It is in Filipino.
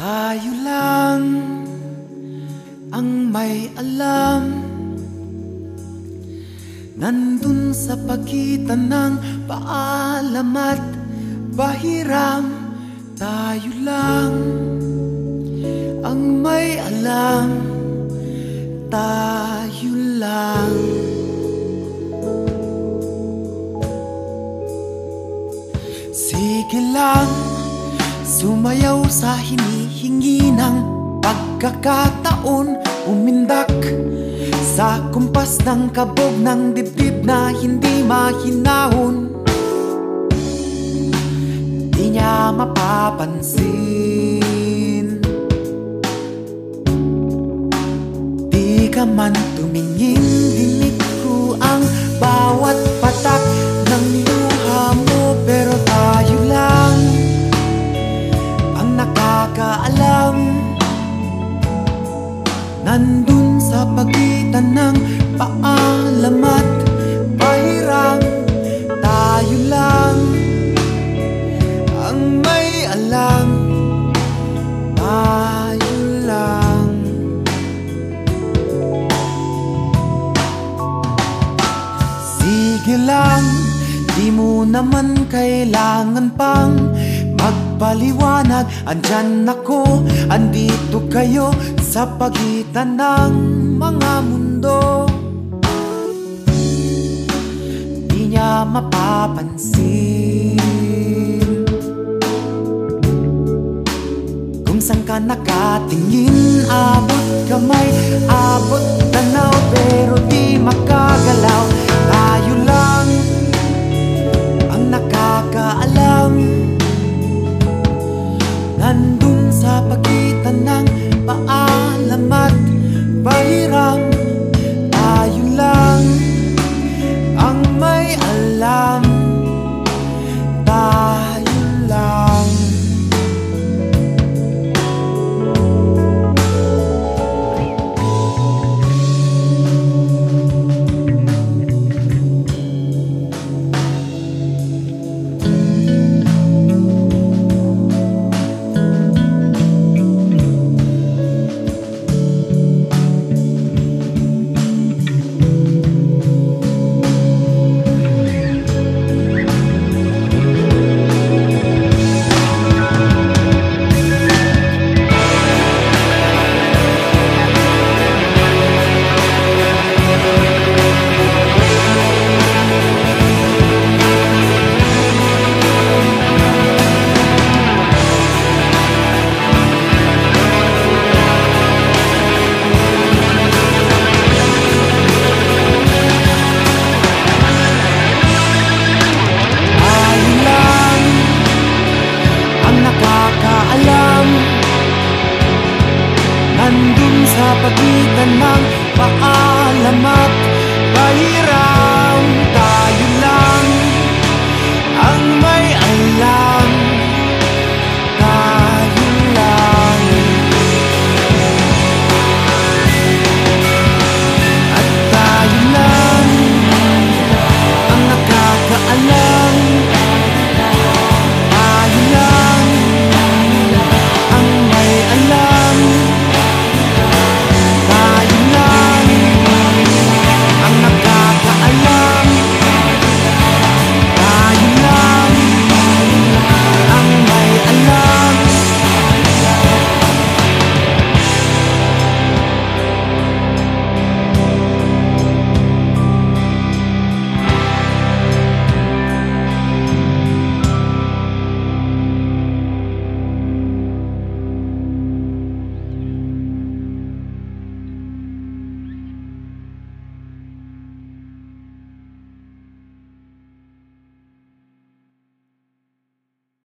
Tayo lang ang may alam. Nandun sa pagitan ng paalam at pahiram Tayo lang ang may alam. Tayo lang. Sige lang Sumayaw sa hinihingi ng pagkakataon Umindak sa kumpas ng kabog ng dibdib na hindi mahinahon. Di niya mapapansin. Di ka man tumingin, di mo naman kailangan pang magpaliwanag. Andyan ako, andito kayo sa pagitan ng mga mundo. Di niya mapapansin Kung saan ka nakatingin, abot kamay, abot sa pagitan ng paalam at pahirap